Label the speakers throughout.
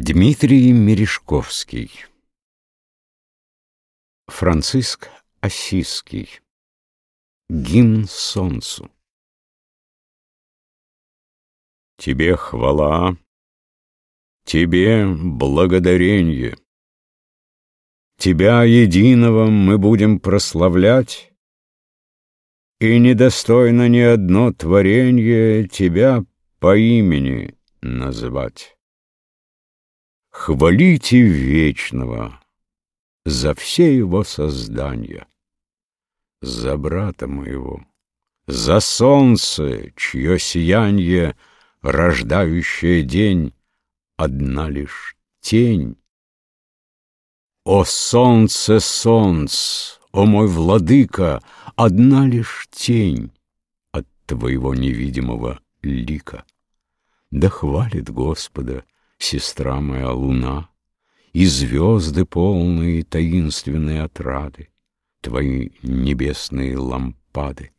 Speaker 1: Дмитрий Мережковский. Франциск Осиский Гимн солнцу. Тебе хвала, Тебе благодаренье. Тебя единого мы будем прославлять, И недостойно ни одно творенье Тебя по имени называть. Хвалите вечного за все его создания, За брата моего, за солнце, чье сиянье, Рождающее день, одна лишь тень. О солнце, солнц, о мой владыка, Одна лишь тень от твоего невидимого лика. Да хвалит Господа сестра моя луна, И звезды полные таинственные отрады, Твои небесные лампады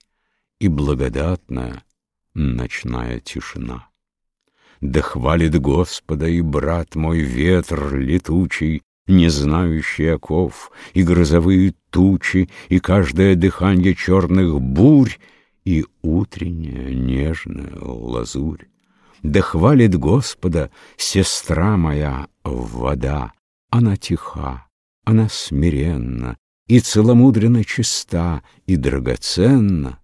Speaker 1: И благодатная ночная тишина. Да хвалит Господа и брат мой ветер летучий, Не знающий оков, и грозовые тучи, И каждое дыханье черных бурь, И утренняя нежная лазурь. Да хвалит Господа сестра моя вода. Она тиха, она смиренна, И целомудренно чиста, и драгоценна.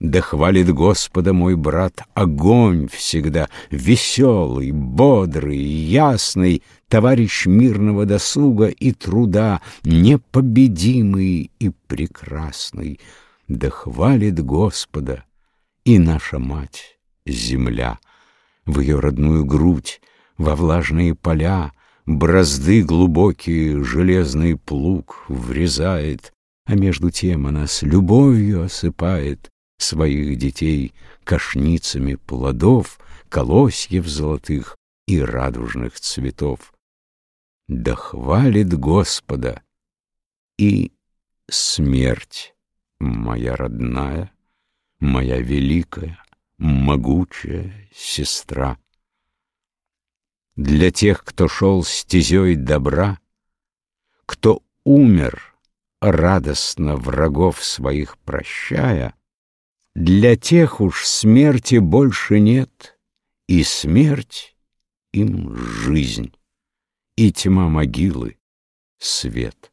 Speaker 1: Да хвалит Господа мой брат огонь всегда, Веселый, бодрый, ясный, Товарищ мирного досуга и труда, Непобедимый и прекрасный. Да хвалит Господа и наша мать, земля, в ее родную грудь, во влажные поля, Бразды глубокие железный плуг врезает, А между тем она с любовью осыпает Своих детей кошницами плодов, Колосьев золотых и радужных цветов. Да хвалит Господа и смерть моя родная, Моя великая, могучая сестра. Для тех, кто шел стезей добра, Кто умер, радостно врагов своих прощая, Для тех уж смерти больше нет, И смерть им жизнь, И тьма могилы свет.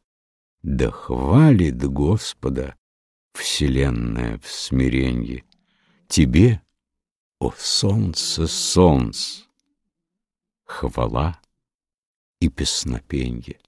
Speaker 1: Да хвалит Господа Вселенная в смиренье. Тебе — о солнце, солнц, хвала и песнопенье!